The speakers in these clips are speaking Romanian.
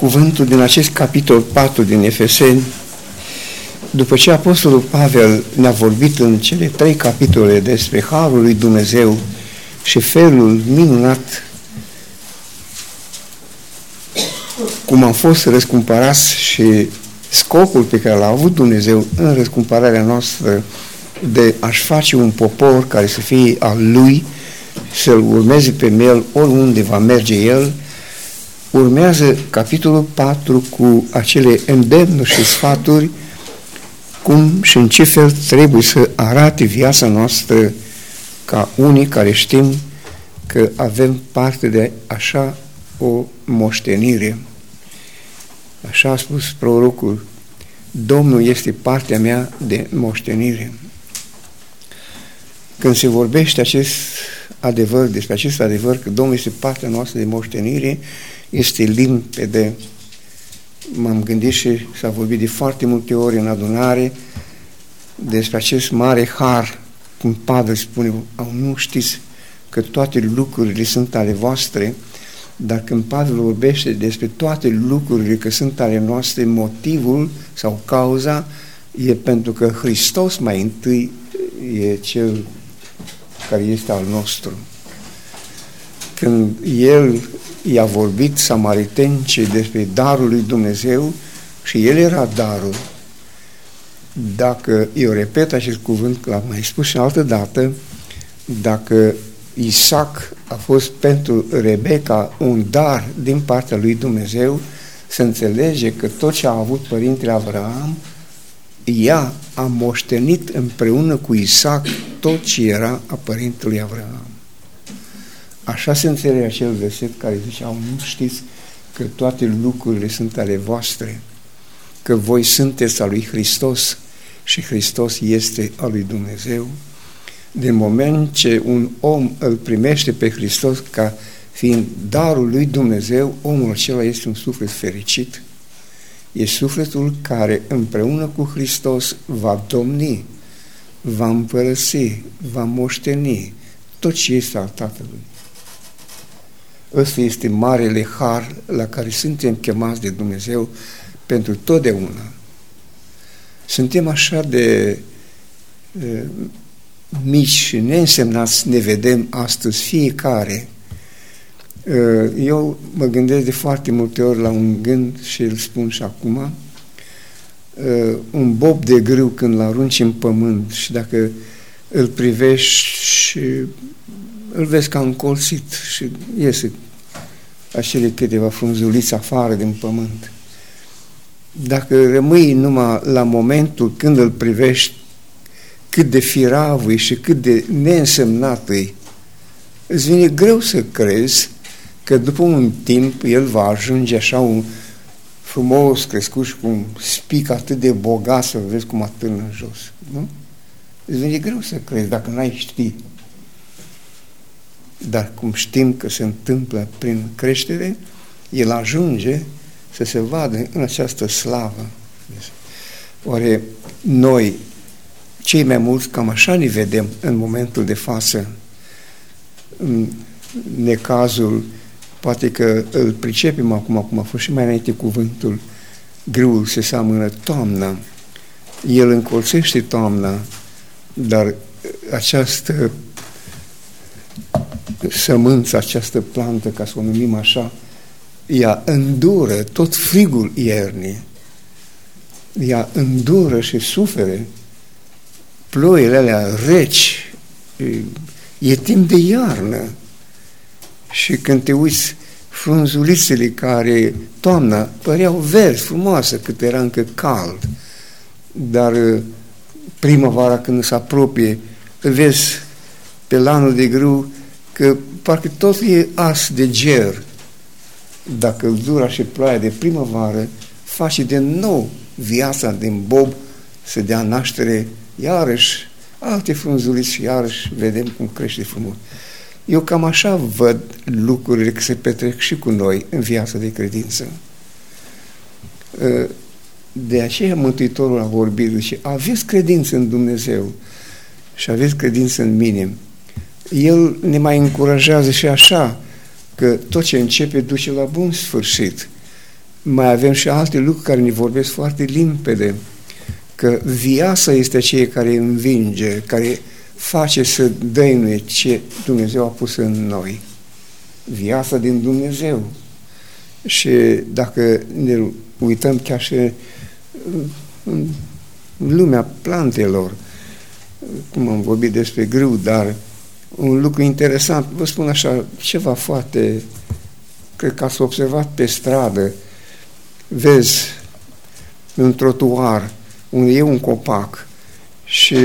cuvântul din acest capitol 4 din Efeseni, după ce Apostolul Pavel ne-a vorbit în cele trei capitole despre Harul lui Dumnezeu și felul minunat cum am fost răscumpărați și scopul pe care l-a avut Dumnezeu în răscumpărarea noastră de a-și face un popor care să fie al Lui, să-L urmeze pe El oriunde va merge El, urmează capitolul 4 cu acele îndemnuri și sfaturi cum și în ce fel trebuie să arate viața noastră ca unii care știm că avem parte de așa o moștenire. Așa a spus prorocul, Domnul este partea mea de moștenire. Când se vorbește acest adevăr, despre acest adevăr, că Domnul este partea noastră de moștenire, este limpede. M-am gândit și s-a vorbit de foarte multe ori în adunare despre acest mare har, cum Pavel spune, au nu știți că toate lucrurile sunt ale voastre, dar când Pavel vorbește despre toate lucrurile că sunt ale noastre, motivul sau cauza e pentru că Hristos mai întâi e cel care este al nostru. Când El i-a vorbit samaritencii despre darul lui Dumnezeu și El era darul, dacă, eu repet acest cuvânt, că l-am mai spus și altă dată, dacă Isaac a fost pentru Rebecca un dar din partea lui Dumnezeu, să înțelege că tot ce a avut părintele Abraham, ea a moștenit împreună cu Isaac tot ce era a părintelui Abraham. Așa se înțelege acel verset care zicea, nu știți că toate lucrurile sunt ale voastre, că voi sunteți al lui Hristos și Hristos este al lui Dumnezeu, din moment ce un om îl primește pe Hristos ca fiind darul lui Dumnezeu, omul acela este un suflet fericit. E sufletul care împreună cu Hristos va domni, va împărăsi, va moșteni tot ce este al Tatălui. Ăsta este marele har la care suntem chemați de Dumnezeu pentru totdeauna. Suntem așa de uh, mici și neînsemnați ne vedem astăzi fiecare. Uh, eu mă gândesc de foarte multe ori la un gând și îl spun și acum, uh, un bob de grâu când l arunci în pământ și dacă îl privești și îl vezi ca încolțit și iese acele câteva frunzuliți afară din pământ. Dacă rămâi numai la momentul când îl privești cât de firavui și cât de neînsemnat îi, îți vine greu să crezi că după un timp el va ajunge așa un frumos crescut și cu un spic atât de bogat să vezi cum atârnă în jos. Nu? Îți vine greu să crezi dacă n-ai ști. Dar cum știm că se întâmplă prin creștere, el ajunge să se vadă în această slavă. Oare noi, cei mai mulți, cam așa ne vedem în momentul de față, în necazul, poate că îl pricepem acum, cum a fost și mai înainte cuvântul, grâul se seamănă toamna, el încolțește toamna, dar această sămânță, această plantă, ca să o numim așa, ea îndură tot frigul iernii. Ea îndură și sufere ploile alea reci. E timp de iarnă. Și când te uiți frunzulițele care toamna păreau verzi, frumoase, cât era încă cald. Dar primăvara când se apropie, vezi pe lanul de grâu că parcă tot e as de ger. Dacă căldura și ploaia de primăvară face de nou viața din bob să dea naștere iarăși alte frunzuliți și iarăși vedem cum crește frumos. Eu cam așa văd lucrurile că se petrec și cu noi în viața de credință. De aceea Mântuitorul a vorbit și aveți credință în Dumnezeu și aveți credință în mine el ne mai încurajează și așa, că tot ce începe duce la bun sfârșit. mai avem și alte lucruri care ne vorbesc foarte limpede, că viața este cei care învinge, care face să dăinuie ce Dumnezeu a pus în noi. Viața din Dumnezeu. Și dacă ne uităm chiar și în lumea plantelor, cum am vorbit despre grâu, dar un lucru interesant, vă spun așa, ceva foarte, cred că ați observat pe stradă, vezi un trotuar unde e un copac și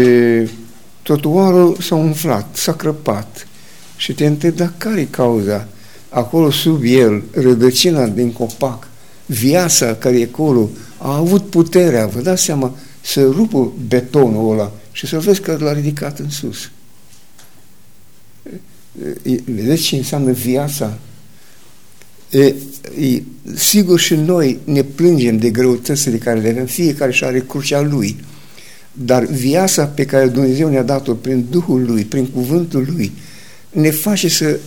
trotuarul s-a umflat, s-a crăpat și te întrebi, dar care e cauza? Acolo sub el, rădăcina din copac, viața care e acolo, a avut puterea, vă dați seama, să rupă betonul ăla și să vezi că l-a ridicat în sus. Vedeți ce înseamnă viața? E, e, sigur și noi ne plângem de greutățile care le avem, fiecare și are crucea lui. Dar viața pe care Dumnezeu ne-a dat-o prin Duhul Lui, prin Cuvântul Lui, ne face să,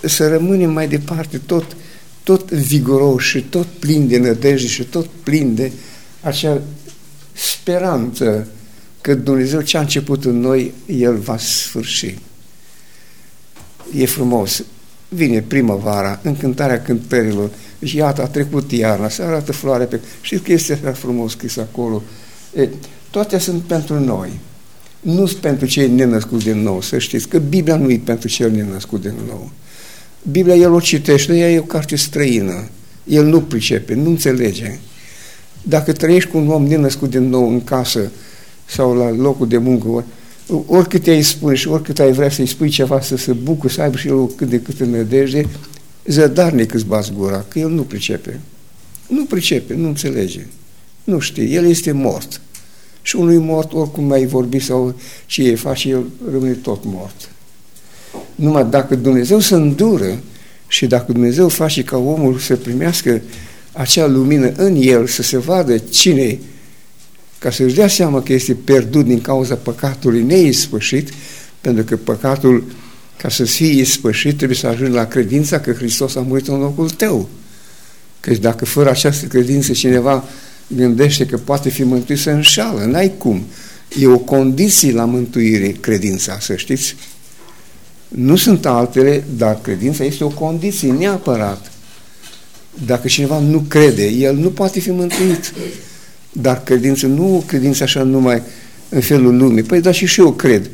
să rămânem mai departe tot, tot viguroși și tot plin de nădejde și tot plin de acea speranță că Dumnezeu ce a început în noi, El va sfârși. E frumos. Vine primăvara, încântarea cântărilor. Și iată, a trecut iarna, se arată floare pe... Știți că este așa frumos scris acolo. E, toate sunt pentru noi. Nu sunt pentru cei nenăscuți din nou, să știți că Biblia nu e pentru cei nenăscuți din nou. Biblia el o citește, ea e o carte străină. El nu pricepe, nu înțelege. Dacă trăiești cu un om nenăscut din nou în casă sau la locul de muncă, oricât ai spune și oricât ai vrea să-i spui ceva să se bucure, să aibă și el cât de cât în nădejde, zădarnic îți bați gura, că el nu pricepe. Nu pricepe, nu înțelege. Nu știe, el este mort. Și unui mort, oricum mai vorbi sau ce e face, el rămâne tot mort. Numai dacă Dumnezeu se îndură și dacă Dumnezeu face ca omul să primească acea lumină în el, să se vadă cine ca să-și dea seama că este pierdut din cauza păcatului neispășit, pentru că păcatul, ca să fie ispășit, trebuie să ajungi la credința că Hristos a murit în locul tău. Căci dacă fără această credință cineva gândește că poate fi mântuit, să înșală, n-ai cum. E o condiție la mântuire, credința, să știți. Nu sunt altele, dar credința este o condiție neapărat. Dacă cineva nu crede, el nu poate fi mântuit. Dar credință, nu credință așa numai în felul lumii. Păi da, și și eu cred.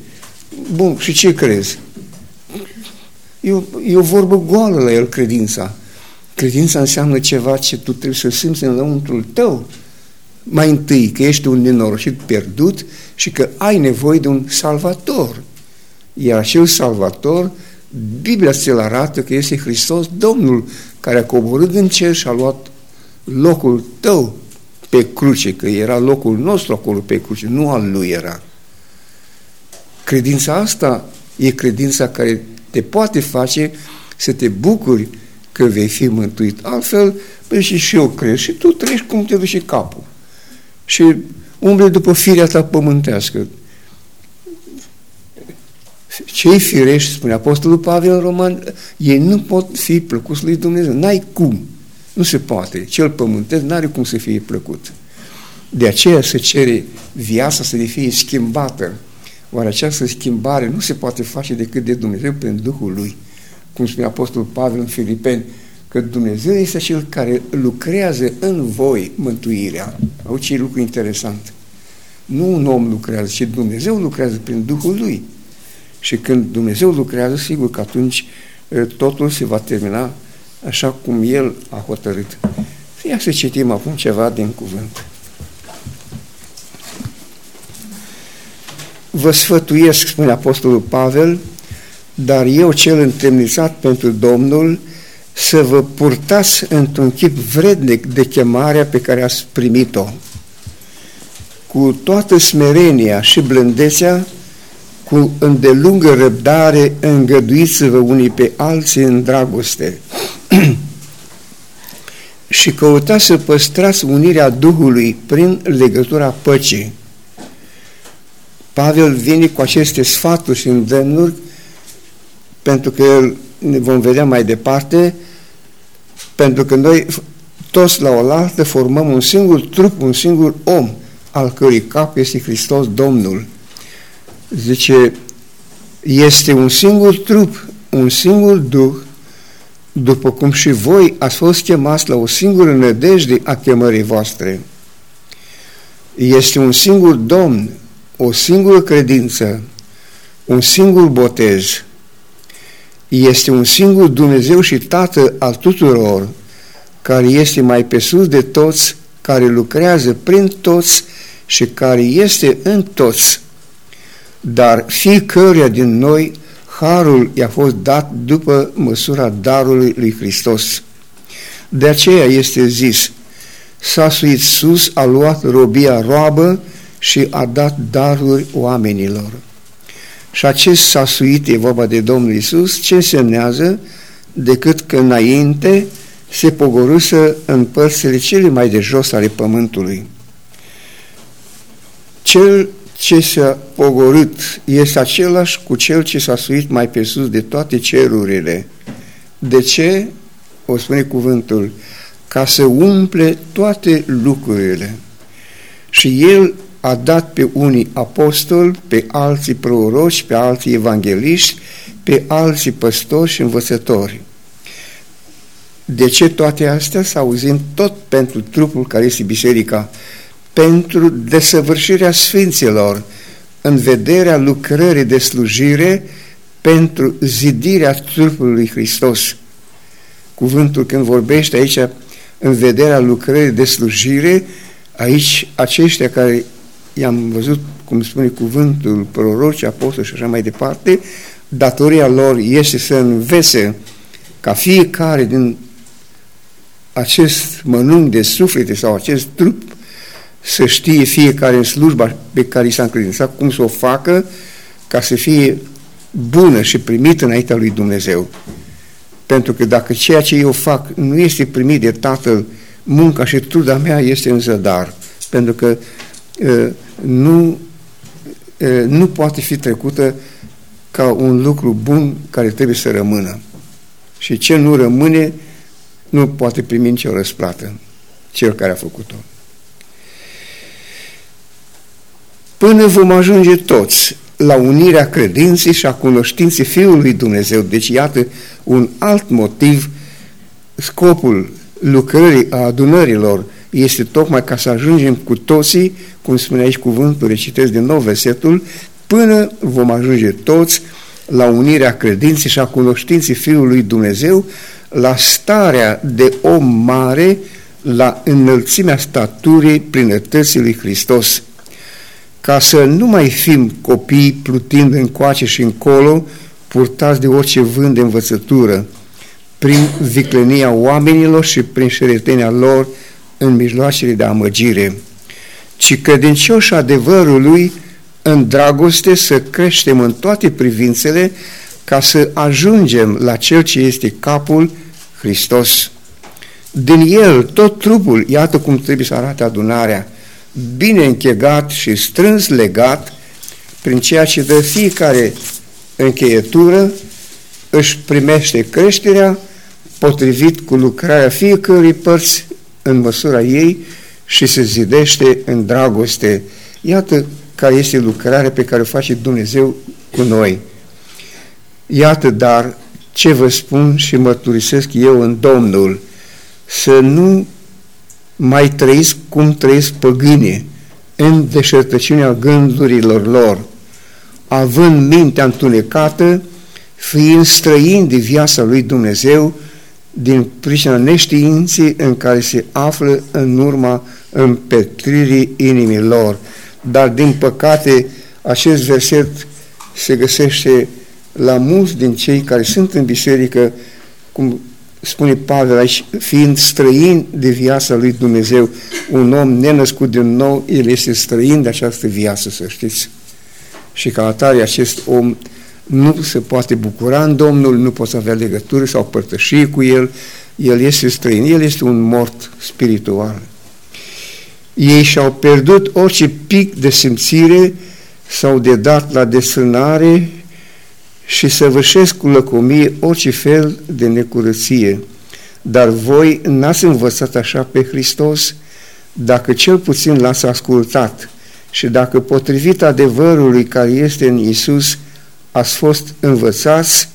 Bun, și ce crezi? E o, e o vorbă goală la el, credința. Credința înseamnă ceva ce tu trebuie să simți în lăuntrul tău. Mai întâi că ești un nenorocit pierdut și că ai nevoie de un salvator. Iar acel salvator, Biblia ți-l arată că este Hristos Domnul care a coborât în cer și a luat locul tău pe cruce, că era locul nostru acolo pe cruce, nu al lui era. Credința asta e credința care te poate face să te bucuri că vei fi mântuit. Altfel, păi și, și eu cred și tu treci cum te duci capul. Și umble după firea ta pământească. Cei firești, spune Apostolul Pavel în Roman, ei nu pot fi plăcuți lui Dumnezeu. N-ai cum. Nu se poate. Cel pământesc nu are cum să fie plăcut. De aceea se cere viața să fie schimbată. Oare această schimbare nu se poate face decât de Dumnezeu prin Duhul Lui. Cum spune Apostolul Pavel în Filipeni, că Dumnezeu este cel care lucrează în voi mântuirea. Au ce lucru interesant. Nu un om lucrează, ci Dumnezeu lucrează prin Duhul Lui. Și când Dumnezeu lucrează, sigur că atunci totul se va termina așa cum El a hotărât. Ia să citim acum ceva din cuvânt. Vă sfătuiesc, spune Apostolul Pavel, dar eu cel întemnițat pentru Domnul, să vă purtați într-un chip vrednic de chemarea pe care ați primit-o. Cu toată smerenia și blândețea, cu îndelungă răbdare, îngăduiți-vă unii pe alții în dragoste și căutați să păstrați unirea Duhului prin legătura păcii. Pavel vine cu aceste sfaturi și îndemnuri pentru că ne vom vedea mai departe, pentru că noi toți la oaltă formăm un singur trup, un singur om, al cărui cap este Hristos Domnul. Zice, este un singur trup, un singur Duh, după cum și voi ați fost chemați la o singură nădejde a chemării voastre. Este un singur Domn, o singură credință, un singur botez. Este un singur Dumnezeu și Tată al tuturor, care este mai pe sus de toți, care lucrează prin toți și care este în toți. Dar fiecăruia din noi harul i-a fost dat după măsura darului lui Hristos. De aceea este zis, s-a suit sus, a luat robia roabă și a dat daruri oamenilor. Și acest s-a suit, e vorba de Domnul Isus, ce însemnează decât că înainte se pogorâsă în părțile cele mai de jos ale pământului. Cel ce s-a pogorât este același cu cel ce s-a suit mai pe sus de toate cerurile. De ce? O spune cuvântul, ca să umple toate lucrurile. Și el a dat pe unii apostoli, pe alții proroci, pe alții evangeliști, pe alții păstori și învățători. De ce toate astea? Să auzim tot pentru trupul care este biserica, pentru desăvârșirea sfinților, în vederea lucrării de slujire, pentru zidirea trupului lui Hristos. Cuvântul când vorbește aici, în vederea lucrării de slujire, aici aceștia care i-am văzut, cum spune cuvântul, proroci, apostoli și așa mai departe, datoria lor este să învețe ca fiecare din acest mănânc de suflete sau acest trup să știe fiecare în slujba pe care i s-a încredințat cum să o facă ca să fie bună și primită înaintea lui Dumnezeu. Pentru că dacă ceea ce eu fac nu este primit de Tatăl, munca și truda mea este în zădar. Pentru că uh, nu, uh, nu poate fi trecută ca un lucru bun care trebuie să rămână. Și ce nu rămâne, nu poate primi nicio răsplată, cel care a făcut-o. Până vom ajunge toți la unirea credinței și a cunoștinței Fiului Dumnezeu. Deci, iată, un alt motiv, scopul lucrării a adunărilor este tocmai ca să ajungem cu toții, cum spune aici cuvântul, recitesc din nou versetul, până vom ajunge toți la unirea credinței și a cunoștinței Fiului Dumnezeu, la starea de om mare, la înălțimea staturii plinătății lui Hristos, ca să nu mai fim copii plutind încoace și încolo, purtați de orice vânt de învățătură, prin viclenia oamenilor și prin șeretenia lor în mijloacele de amăgire, ci credincioși adevărului în dragoste să creștem în toate privințele ca să ajungem la Cel ce este capul, Hristos. Din El, tot trupul, iată cum trebuie să arate adunarea, bine închegat și strâns legat prin ceea ce dă fiecare încheietură, își primește creșterea potrivit cu lucrarea fiecărui părți în măsura ei și se zidește în dragoste. Iată care este lucrarea pe care o face Dumnezeu cu noi. Iată, dar, ce vă spun și mărturisesc eu în Domnul, să nu mai trăiți cum trăiesc păgâne, în deșertăciunea gândurilor lor, având mintea întunecată, fiind străini de viața lui Dumnezeu, din pricina neștiinței în care se află în urma împetririi inimilor. Dar, din păcate, acest verset se găsește la mulți din cei care sunt în biserică, cum spune Pavel aici, fiind străin de viața lui Dumnezeu, un om nenăscut din nou, el este străin de această viață, să știți. Și ca atare acest om nu se poate bucura în Domnul, nu poate avea legătură sau părtășie cu El, el este străin, el este un mort spiritual. Ei și-au pierdut orice pic de simțire sau de dat la desfrânare și săvârșesc cu lăcomie orice fel de necurăție. dar voi n-ați învățat așa pe Hristos, dacă cel puțin l-ați ascultat și dacă potrivit adevărului care este în Isus ați fost învățați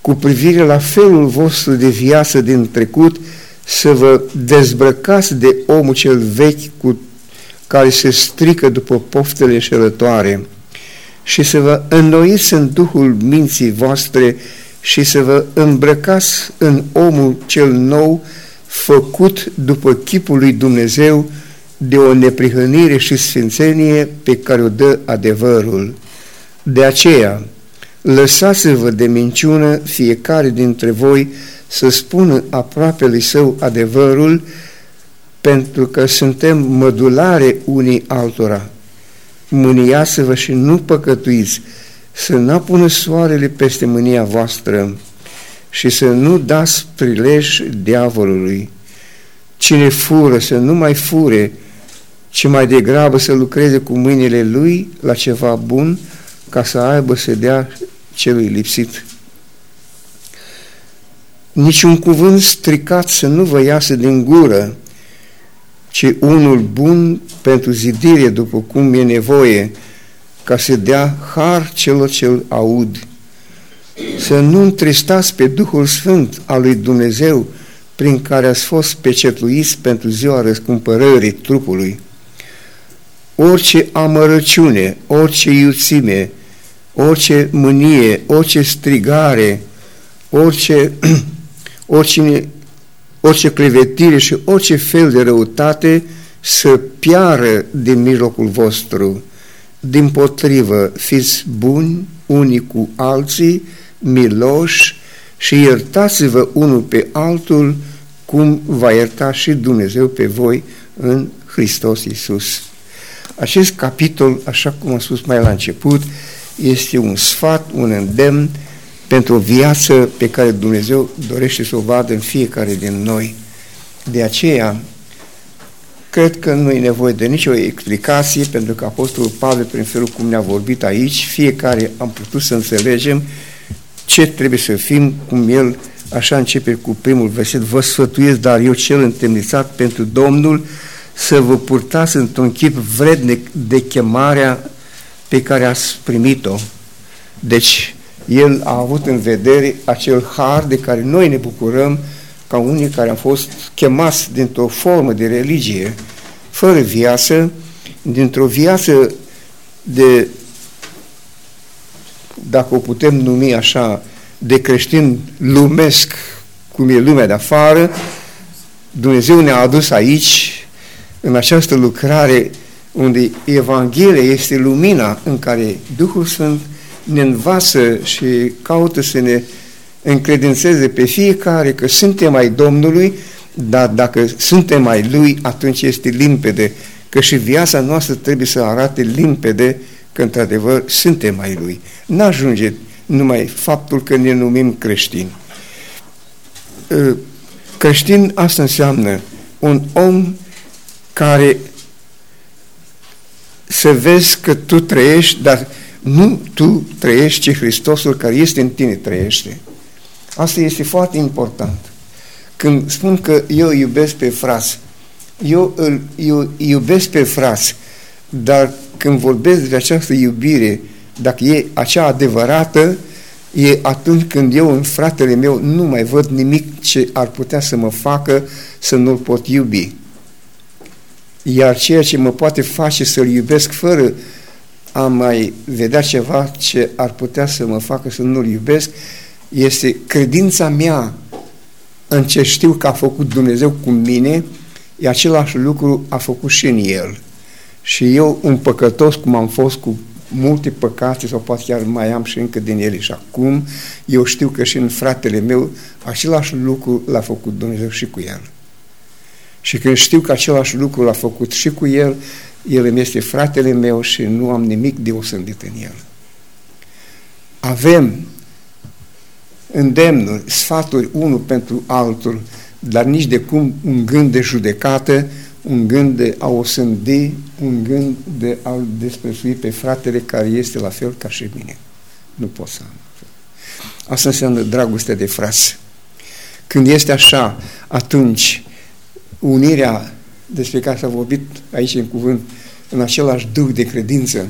cu privire la felul vostru de viață din trecut, să vă dezbrăcați de omul cel vechi cu care se strică după poftele șelătoare și să vă înnoiți în Duhul minții voastre și să vă îmbrăcați în omul cel nou făcut după chipul lui Dumnezeu de o neprihănire și sfințenie pe care o dă adevărul. De aceea, lăsați-vă de minciună fiecare dintre voi să spună aproapele său adevărul, pentru că suntem mădulare unii altora. Mâniați-vă și nu păcătuiți, să nu apună soarele peste mânia voastră și să nu dați prilej diavolului. Cine fură să nu mai fure, ci mai degrabă să lucreze cu mâinile lui la ceva bun, ca să aibă să dea celui lipsit. Niciun cuvânt stricat să nu vă iasă din gură, ci unul bun pentru zidire după cum e nevoie, ca să dea har celor ce îl aud. Să nu întristați pe Duhul Sfânt al lui Dumnezeu, prin care ați fost pecetluiți pentru ziua răscumpărării trupului. Orice amărăciune, orice iuțime, orice mânie, orice strigare, orice, orice, orice clevetire și orice fel de răutate să piară din mijlocul vostru. Din potrivă, fiți buni unii cu alții, miloși și iertați-vă unul pe altul cum va ierta și Dumnezeu pe voi în Hristos Iisus. Acest capitol, așa cum am spus mai la început, este un sfat, un îndemn pentru o viață pe care Dumnezeu dorește să o vadă în fiecare din noi. De aceea, cred că nu e nevoie de nicio explicație, pentru că Apostolul Pavel, prin felul cum ne-a vorbit aici, fiecare am putut să înțelegem ce trebuie să fim, cum el așa începe cu primul verset, vă sfătuiesc, dar eu cel întemnițat pentru Domnul, să vă purtați într-un chip vrednic de chemarea pe care ați primit-o. Deci, el a avut în vedere acel har de care noi ne bucurăm ca unii care am fost chemați dintr-o formă de religie, fără viață, dintr-o viață de, dacă o putem numi așa, de creștin lumesc, cum e lumea de afară, Dumnezeu ne-a adus aici, în această lucrare unde Evanghelia este lumina în care Duhul Sfânt ne învață și caută să ne încredințeze pe fiecare că suntem ai Domnului, dar dacă suntem ai Lui, atunci este limpede, că și viața noastră trebuie să arate limpede că într-adevăr suntem ai Lui. N-ajunge numai faptul că ne numim creștini. Ă, creștin asta înseamnă un om care să vezi că tu trăiești, dar nu tu trăiești, ci Hristosul care este în tine trăiește. Asta este foarte important. Când spun că eu iubesc pe frați, eu îl eu iubesc pe frați, dar când vorbesc de această iubire, dacă e acea adevărată, e atunci când eu în fratele meu nu mai văd nimic ce ar putea să mă facă să nu-l pot iubi. Iar ceea ce mă poate face să-l iubesc fără a mai vedea ceva ce ar putea să mă facă să nu-l iubesc, este credința mea în ce știu că a făcut Dumnezeu cu mine, e același lucru a făcut și în El. Și eu, un păcătos, cum am fost cu multe păcate, sau poate chiar mai am și încă din ele și acum, eu știu că și în fratele meu același lucru l-a făcut Dumnezeu și cu el. Și când știu că același lucru l-a făcut și cu el, el îmi este fratele meu și nu am nimic de osândit în el. Avem îndemnuri, sfaturi unul pentru altul, dar nici de cum un gând de judecată, un gând de a osândi, un gând de a-l desprețui pe fratele care este la fel ca și mine. Nu pot să am. Asta înseamnă dragostea de frați. Când este așa, atunci unirea despre care s-a vorbit aici în cuvânt, în același duh de credință,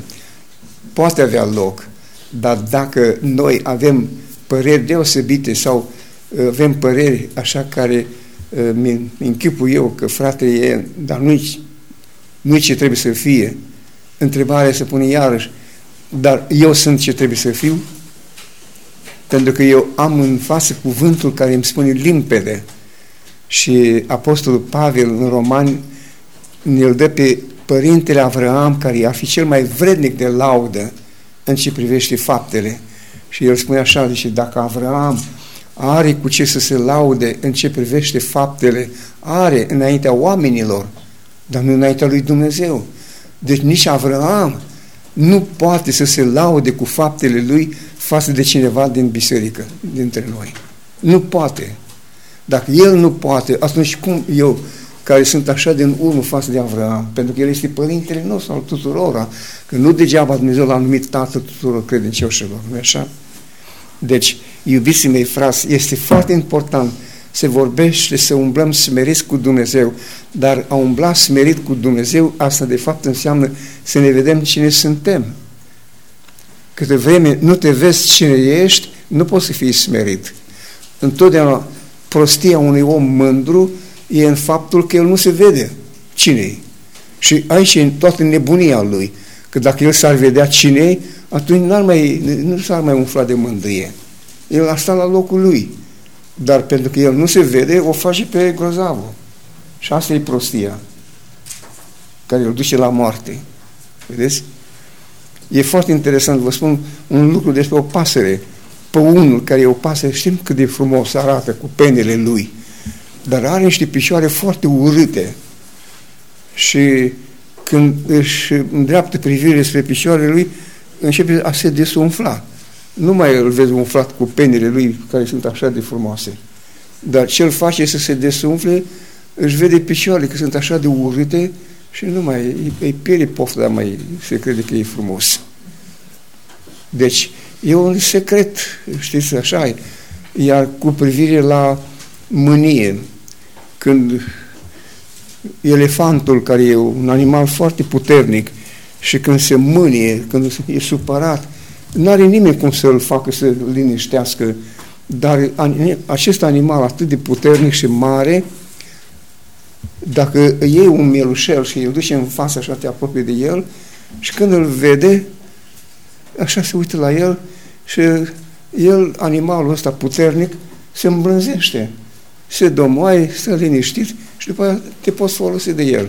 poate avea loc, dar dacă noi avem păreri deosebite sau uh, avem păreri așa care uh, mi închipul eu că fratele e, dar nu-i nu ce trebuie să fie, întrebarea se pune iarăși, dar eu sunt ce trebuie să fiu? Pentru că eu am în față cuvântul care îmi spune limpede și Apostolul Pavel în Romani ne-l dă pe Părintele Avraam, care ar fi cel mai vrednic de laudă în ce privește faptele. Și el spune așa, zice, dacă Avraam are cu ce să se laude în ce privește faptele, are înaintea oamenilor, dar nu înaintea lui Dumnezeu. Deci nici Avraam nu poate să se laude cu faptele lui față de cineva din biserică, dintre noi. Nu poate. Dacă el nu poate, atunci cum eu, care sunt așa din urmă față de Avraam, pentru că el este părintele nostru al tuturora, că nu degeaba Dumnezeu l-a numit tatăl tuturor credincioșilor, nu așa? Deci, iubiții mei frați, este foarte important se vorbește să umblăm smeriți cu Dumnezeu, dar a umbla smerit cu Dumnezeu, asta de fapt înseamnă să ne vedem cine suntem. Câte vreme nu te vezi cine ești, nu poți să fii smerit. Întotdeauna prostia unui om mândru e în faptul că el nu se vede cine e. Și aici e toată nebunia lui. Că dacă el s-ar vedea cine e, atunci n-ar mai, nu s-ar mai umfla de mândrie. El a stat la locul lui. Dar pentru că el nu se vede, o face pe grozavul. Și asta e prostia care îl duce la moarte. Vedeți? E foarte interesant, vă spun un lucru despre o pasăre. Păunul, care e o pasăre, știm cât de frumos arată cu penele lui, dar are niște picioare foarte urâte. Și când își îndreaptă privirea spre picioarele lui, începe a se desumfla nu mai îl vezi umflat cu penile lui care sunt așa de frumoase. Dar ce îl face să se desumfle, își vede picioarele că sunt așa de urâte și nu mai îi, îi pierde pofta, mai se crede că e frumos. Deci, e un secret, știți, așa e. Iar cu privire la mânie, când elefantul, care e un animal foarte puternic, și când se mânie, când e supărat, nu are nimeni cum să-l facă să liniștească, dar acest animal atât de puternic și mare, dacă iei un mielușel și îl duce în față așa te apropie de el și când îl vede, așa se uită la el și el, animalul ăsta puternic, se îmbrânzește, se domoaie, stă liniștit și după aceea te poți folosi de el.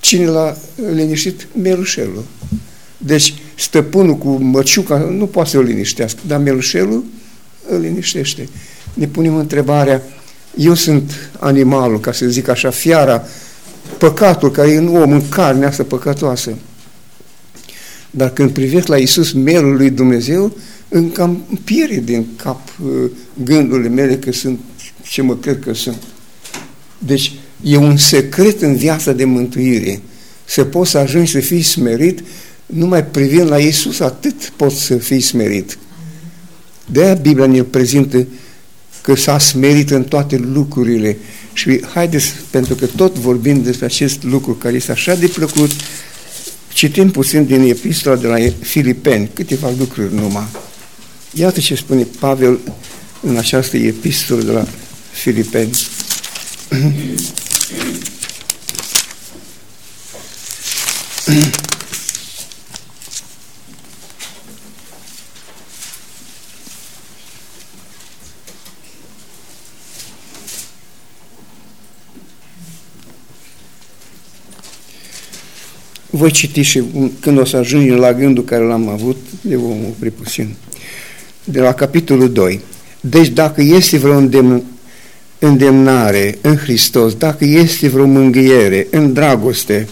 Cine l-a liniștit? Mielușelul. Deci stăpânul cu măciuca nu poate să-l liniștească, dar melușelul îl liniștește. Ne punem întrebarea, eu sunt animalul, ca să zic așa, fiara, păcatul care e în om, în carnea asta păcătoasă. Dar când privesc la Isus, melul lui Dumnezeu, încă cam pierde din cap uh, gândurile mele că sunt ce mă cred că sunt. Deci e un secret în viața de mântuire. Să poți să ajungi să fii smerit numai privind la Isus, atât poți să fii smerit. De-aia Biblia ne prezintă că s-a smerit în toate lucrurile. Și haideți, pentru că tot vorbim despre acest lucru care este așa de plăcut, citim puțin din epistola de la Filipeni, câteva lucruri numai. Iată ce spune Pavel în această epistolă de la Filipeni. Voi citi și când o să ajungem la gândul care l-am avut, eu vom opri puțin. De la capitolul 2. Deci dacă este vreo îndemn, îndemnare în Hristos, dacă este vreo mângâiere în dragoste,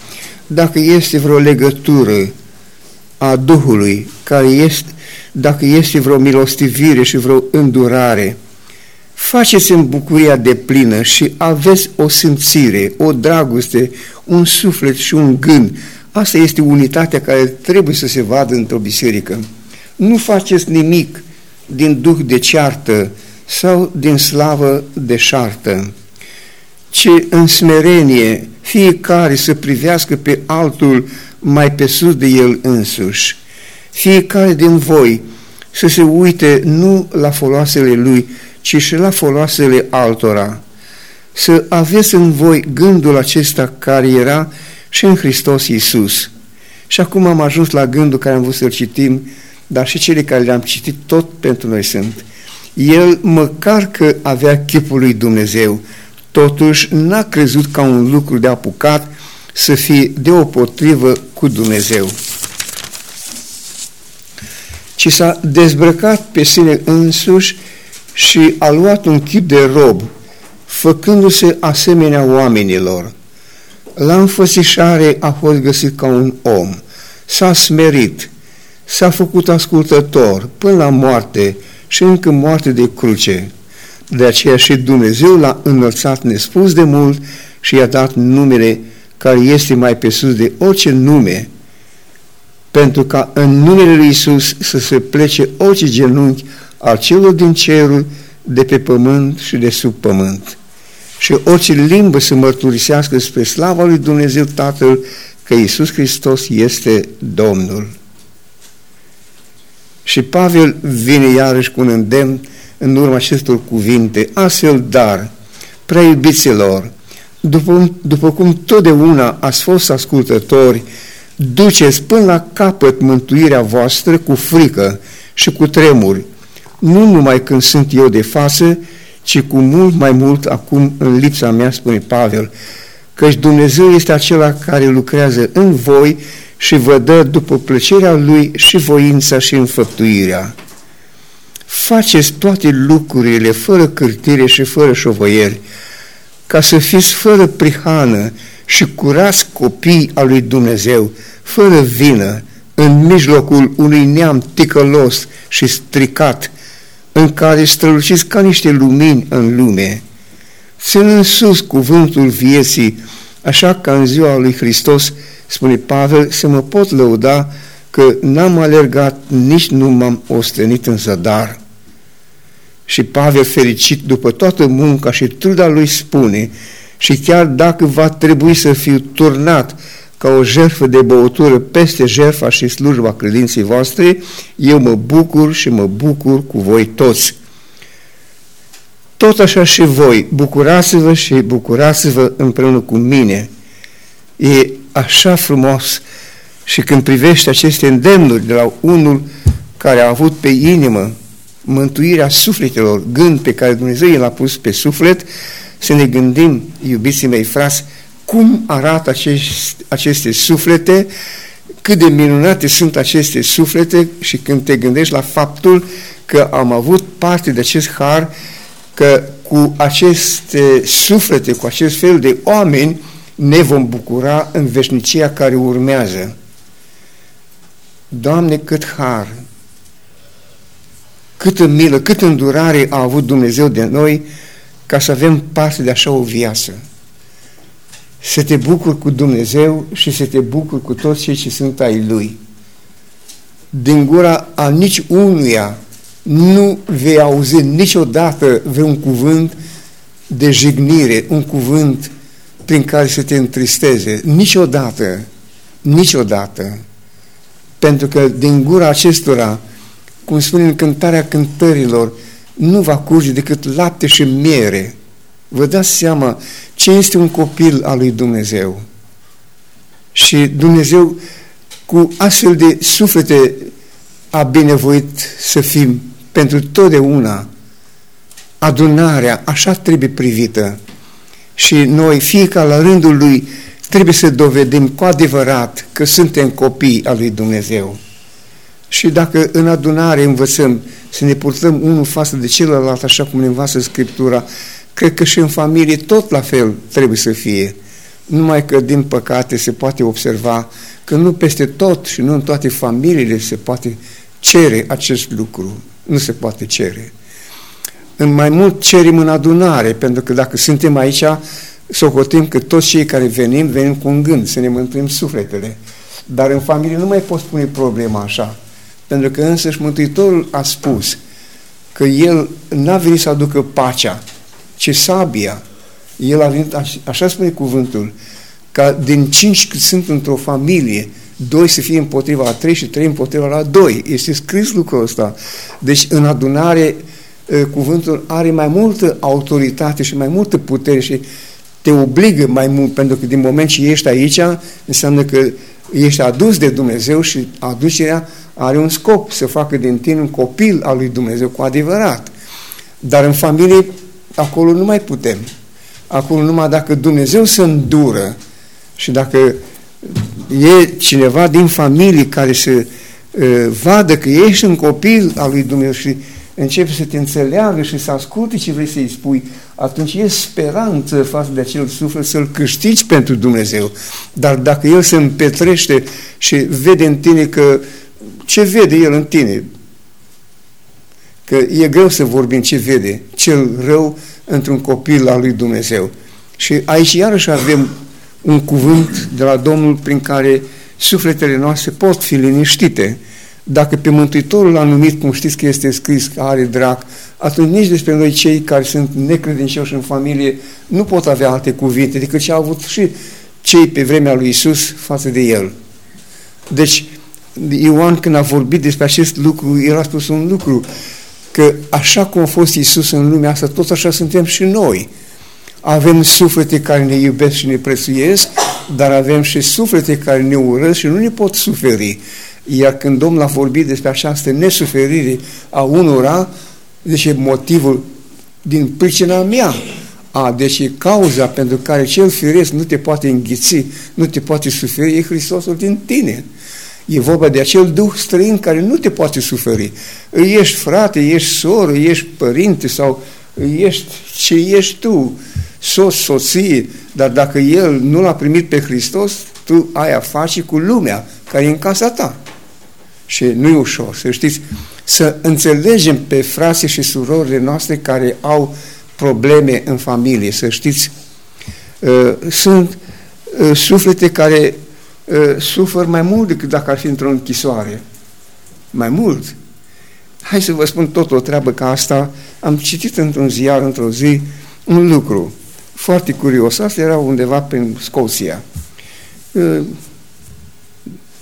dacă este vreo legătură a Duhului, care este, dacă este vreo milostivire și vreo îndurare, faceți în bucuria de plină și aveți o simțire, o dragoste, un suflet și un gând, Asta este unitatea care trebuie să se vadă într-o biserică. Nu faceți nimic din duh de ceartă sau din slavă deșartă, ci în smerenie fiecare să privească pe altul mai pe sus de el însuși. Fiecare din voi să se uite nu la foloasele lui, ci și la foloasele altora. Să aveți în voi gândul acesta care era și în Hristos Iisus. Și acum am ajuns la gândul care am vrut să-l citim, dar și cele care le-am citit tot pentru noi sunt. El, măcar că avea chipul lui Dumnezeu, totuși n-a crezut ca un lucru de apucat să fie deopotrivă cu Dumnezeu, ci s-a dezbrăcat pe sine însuși și a luat un chip de rob, făcându-se asemenea oamenilor. La înfățișare a fost găsit ca un om, s-a smerit, s-a făcut ascultător până la moarte și încă moarte de cruce. De aceea și Dumnezeu l-a înălțat nespus de mult și i-a dat numele care este mai pe sus de orice nume, pentru ca în numele Lui Isus să se plece orice genunchi al celor din cerul, de pe pământ și de sub pământ. Și orice limbă să mărturisească spre slava lui Dumnezeu Tatăl că Isus Hristos este Domnul. Și Pavel vine iarăși cu un îndemn în urma acestor cuvinte, astfel dar, prea iubiților, după, după cum totdeauna ați fost ascultători, duceți până la capăt mântuirea voastră cu frică și cu tremuri, nu numai când sunt eu de față, ci cu mult mai mult acum în lipsa mea, spune Pavel, căci Dumnezeu este acela care lucrează în voi și vă dă după plăcerea Lui și voința și înfăptuirea. Faceți toate lucrurile fără cârtire și fără șovăieri, ca să fiți fără prihană și curați copii al lui Dumnezeu, fără vină, în mijlocul unui neam ticălos și stricat, în care străluciți ca niște lumini în lume, ținând sus cuvântul vieții, așa ca în ziua lui Hristos, spune Pavel, să mă pot lăuda că n-am alergat, nici nu m-am ostenit în zadar. Și Pavel, fericit după toată munca și truda lui, spune, și chiar dacă va trebui să fiu turnat ca o jertfă de băutură peste jertfa și slujba credinței voastre, eu mă bucur și mă bucur cu voi toți. Tot așa și voi, bucurați-vă și bucurați-vă împreună cu mine. E așa frumos și când privești aceste îndemnuri de la unul care a avut pe inimă mântuirea sufletelor, gând pe care Dumnezeu l-a pus pe suflet, să ne gândim, iubiții mei frați, cum arată acești, aceste suflete, cât de minunate sunt aceste suflete și când te gândești la faptul că am avut parte de acest har, că cu aceste suflete, cu acest fel de oameni, ne vom bucura în veșnicia care urmează. Doamne, cât har, câtă milă, câtă îndurare a avut Dumnezeu de noi ca să avem parte de așa o viață să te bucuri cu Dumnezeu și să te bucuri cu toți cei ce sunt ai Lui. Din gura a nici unuia nu vei auzi niciodată vreun cuvânt de jignire, un cuvânt prin care să te întristeze. Niciodată, niciodată. Pentru că din gura acestora, cum spune în cântarea cântărilor, nu va curge decât lapte și miere. Vă dați seama ce este un copil al lui Dumnezeu. Și Dumnezeu cu astfel de suflete a binevoit să fim pentru totdeauna. Adunarea așa trebuie privită și noi, fiecare la rândul lui, trebuie să dovedim cu adevărat că suntem copii al lui Dumnezeu. Și dacă în adunare învățăm să ne purtăm unul față de celălalt, așa cum ne învață Scriptura, Cred că și în familie tot la fel trebuie să fie. Numai că, din păcate, se poate observa că nu peste tot și nu în toate familiile se poate cere acest lucru. Nu se poate cere. În mai mult cerim în adunare, pentru că dacă suntem aici, socotim că toți cei care venim, venim cu un gând, să ne mântuim sufletele. Dar în familie nu mai poți pune problema așa, pentru că însăși Mântuitorul a spus că El n-a venit să aducă pacea, ci sabia. El a venit, așa spune cuvântul, ca din cinci cât sunt într-o familie, doi să fie împotriva a trei și trei împotriva la doi. Este scris lucrul ăsta. Deci în adunare cuvântul are mai multă autoritate și mai multă putere și te obligă mai mult, pentru că din moment ce ești aici, înseamnă că ești adus de Dumnezeu și aducerea are un scop, să facă din tine un copil al lui Dumnezeu cu adevărat. Dar în familie, acolo nu mai putem. Acolo numai dacă Dumnezeu se îndură și dacă e cineva din familie care să uh, vadă că ești un copil al lui Dumnezeu și începe să te înțeleagă și să asculte ce vrei să-i spui, atunci e speranță față de acel suflet să-l câștigi pentru Dumnezeu. Dar dacă el se împetrește și vede în tine că ce vede el în tine? Că e greu să vorbim ce vede cel rău într-un copil al lui Dumnezeu. Și aici iarăși avem un cuvânt de la Domnul prin care sufletele noastre pot fi liniștite. Dacă pe Mântuitorul l-a numit, cum știți că este scris, că are drac, atunci nici despre noi cei care sunt necredincioși în familie nu pot avea alte cuvinte decât ce au avut și cei pe vremea lui Isus față de el. Deci, Ioan când a vorbit despre acest lucru, el a spus un lucru, că așa cum a fost Isus în lumea asta, tot așa suntem și noi. Avem suflete care ne iubesc și ne prețuiesc, dar avem și suflete care ne urăsc și nu ne pot suferi. Iar când Domnul a vorbit despre această nesuferire a unora, deci motivul din pricina mea. A, deci cauza pentru care cel firesc nu te poate înghiți, nu te poate suferi, e Hristosul din tine. E vorba de acel duh străin care nu te poate suferi. Ești frate, ești soră, ești părinte sau ești ce ești tu, soț, soție, dar dacă el nu l-a primit pe Hristos, tu ai a face cu lumea care e în casa ta. Și nu e ușor, să știți, să înțelegem pe frații și surorile noastre care au probleme în familie, să știți, uh, sunt uh, suflete care uh, sufer mai mult decât dacă ar fi într-o închisoare. Mai mult. Hai să vă spun tot o treabă ca asta. Am citit într-un ziar, într-o zi, un lucru foarte curios. Asta era undeva prin Scoția.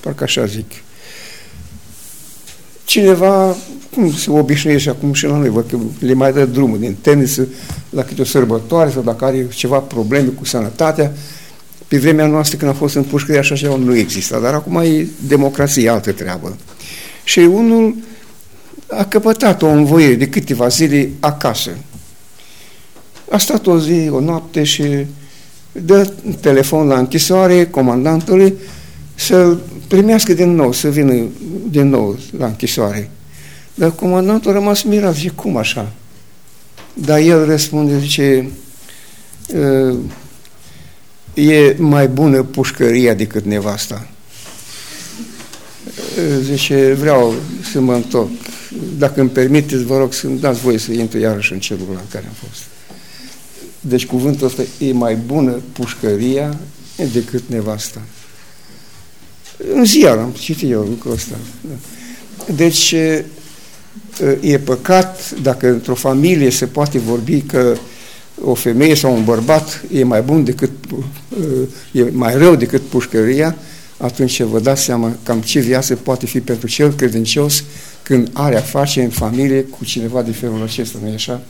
Parcă așa zic cineva, cum se obișnuiește acum și la noi, văd că le mai dă drumul din tenis la câte o sărbătoare sau dacă are ceva probleme cu sănătatea. Pe vremea noastră, când a fost în pușcărie, așa ceva nu exista, dar acum e democrație, altă treabă. Și unul a căpătat o învoire de câteva zile acasă. A stat o zi, o noapte și dă telefon la închisoare comandantului să primească din nou, să vină din nou la închisoare. Dar comandantul a rămas mirat, zice, cum așa? Dar el răspunde, zice, ă, e mai bună pușcăria decât nevasta. Ă, zice, vreau să mă întorc. Dacă îmi permiteți, vă rog să-mi dați voie să intru iarăși în celul la care am fost. Deci cuvântul ăsta e mai bună pușcăria decât nevasta. În ziar am citit eu lucrul ăsta. Deci, e păcat dacă într-o familie se poate vorbi că o femeie sau un bărbat e mai bun decât, e mai rău decât pușcăria, atunci vă dați seama cam ce viață poate fi pentru cel credincios când are a face în familie cu cineva de felul acesta, nu așa?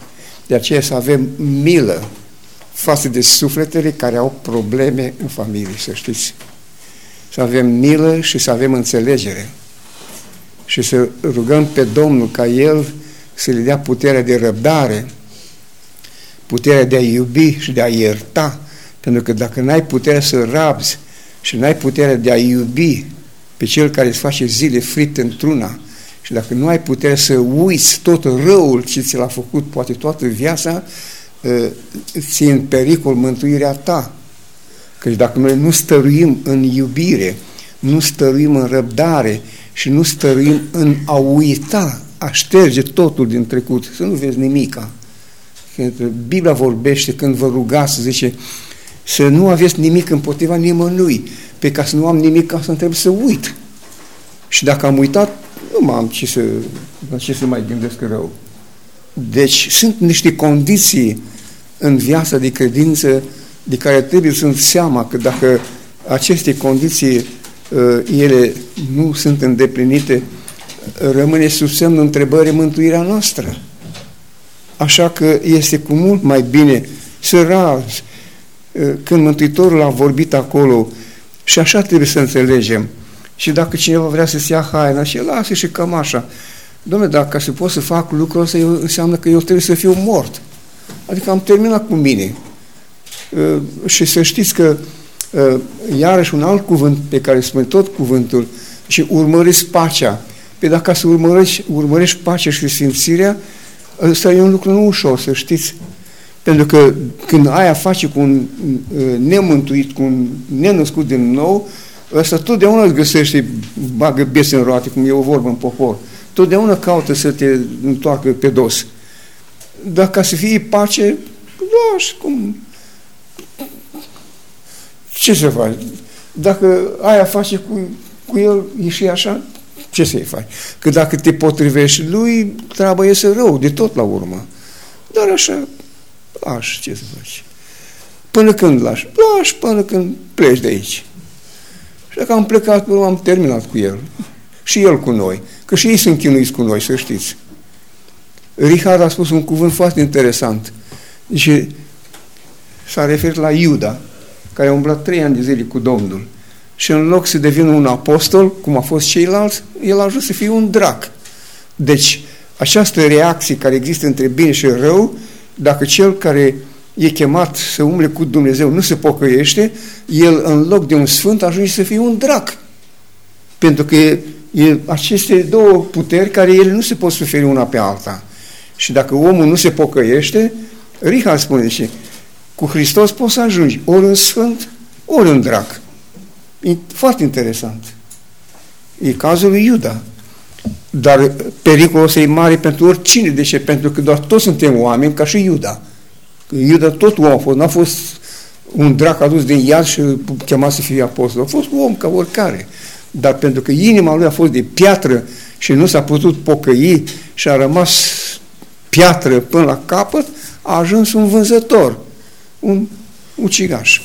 De aceea să avem milă față de sufletele care au probleme în familie, să știți să avem milă și să avem înțelegere și să rugăm pe Domnul ca El să le dea puterea de răbdare, puterea de a iubi și de a ierta, pentru că dacă n-ai puterea să rabzi și n-ai puterea de a iubi pe cel care îți face zile frite într-una și dacă nu ai puterea să uiți tot răul ce ți l-a făcut, poate toată viața, ă, ți în pericol mântuirea ta. Căci dacă noi nu stăruim în iubire, nu stăruim în răbdare și nu stăruim în a uita, a șterge totul din trecut, să nu vezi nimica. Biblia vorbește când vă rugați, zice, să nu aveți nimic împotriva nimănui, pe ca să nu am nimic ca să trebuie să uit. Și dacă am uitat, nu mai am ce să, ce să mai gândesc rău. Deci sunt niște condiții în viața de credință de care trebuie să seama că dacă aceste condiții uh, ele nu sunt îndeplinite, rămâne sub semnul întrebării mântuirea noastră. Așa că este cu mult mai bine să razi uh, când Mântuitorul a vorbit acolo și așa trebuie să înțelegem. Și dacă cineva vrea să-ți ia haina și lasă și cămașa, Dom'le, dacă să pot să fac lucrul ăsta, eu, înseamnă că eu trebuie să fiu mort. Adică am terminat cu mine. Uh, și să știți că uh, iarăși un alt cuvânt pe care spune tot cuvântul și urmăriți pacea. Pe dacă să urmărești, urmărești pacea și sfințirea, ăsta e un lucru nu ușor, să știți. Pentru că când aia face cu un uh, nemântuit, cu un nenăscut din nou, ăsta totdeauna îți găsește, bagă biese în roate, cum e o vorbă în popor. Totdeauna caută să te întoarcă pe dos. Dar ca să fie pace, lași, cum... Ce să faci? Dacă aia face cu, cu el, e și așa, ce să-i faci? Că dacă te potrivești lui, treaba iese rău, de tot la urmă. Dar așa, lași, ce să faci? Până când lași? Lași până când pleci de aici. Și dacă am plecat, am terminat cu el. Și el cu noi. Că și ei sunt chinuiți cu noi, să știți. Richard a spus un cuvânt foarte interesant. Și s-a referit la Iuda, care a umblat trei ani de zile cu Domnul. Și în loc să devină un apostol, cum a fost ceilalți, el a ajuns să fie un drac. Deci, această reacție care există între bine și rău, dacă cel care e chemat să umble cu Dumnezeu nu se pocăiește, el în loc de un sfânt ajunge să fie un drac. Pentru că e, e aceste două puteri care ele nu se pot suferi una pe alta. Și dacă omul nu se pocăiește, Richard spune și cu Hristos poți să ajungi ori în sfânt, ori în drac. E foarte interesant. E cazul lui Iuda. Dar pericolul ăsta e mare pentru oricine. De ce? Pentru că doar toți suntem oameni ca și Iuda. Iuda tot om a fost. N-a fost un drac adus din iad și chemat să fie apostol. A fost un om ca oricare. Dar pentru că inima lui a fost de piatră și nu s-a putut pocăi și a rămas piatră până la capăt, a ajuns un vânzător, un ucigaș.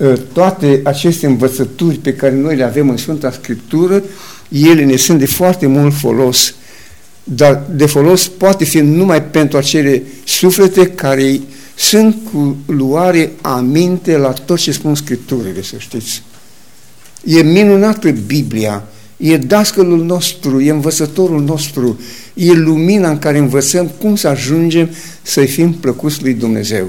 Ă, toate aceste învățături pe care noi le avem în Sfânta Scriptură, ele ne sunt de foarte mult folos, dar de folos poate fi numai pentru acele suflete care sunt cu luare aminte la tot ce spun Scripturile, să știți. E minunată Biblia, e dascălul nostru, e învățătorul nostru, e lumina în care învățăm cum să ajungem să fim plăcuți lui Dumnezeu.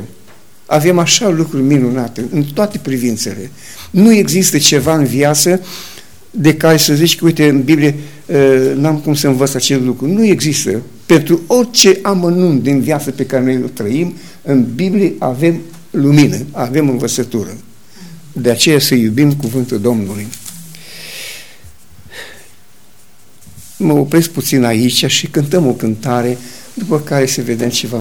Avem așa lucruri minunate în toate privințele. Nu există ceva în viață de care să zici că, uite, în Biblie ă, n-am cum să învăț acel lucru. Nu există. Pentru orice amănunt din viața pe care noi o trăim, în Biblie avem lumină, avem învățătură. De aceea să iubim cuvântul Domnului. Mă opresc puțin aici și cântăm o cântare, după care să vedem ce va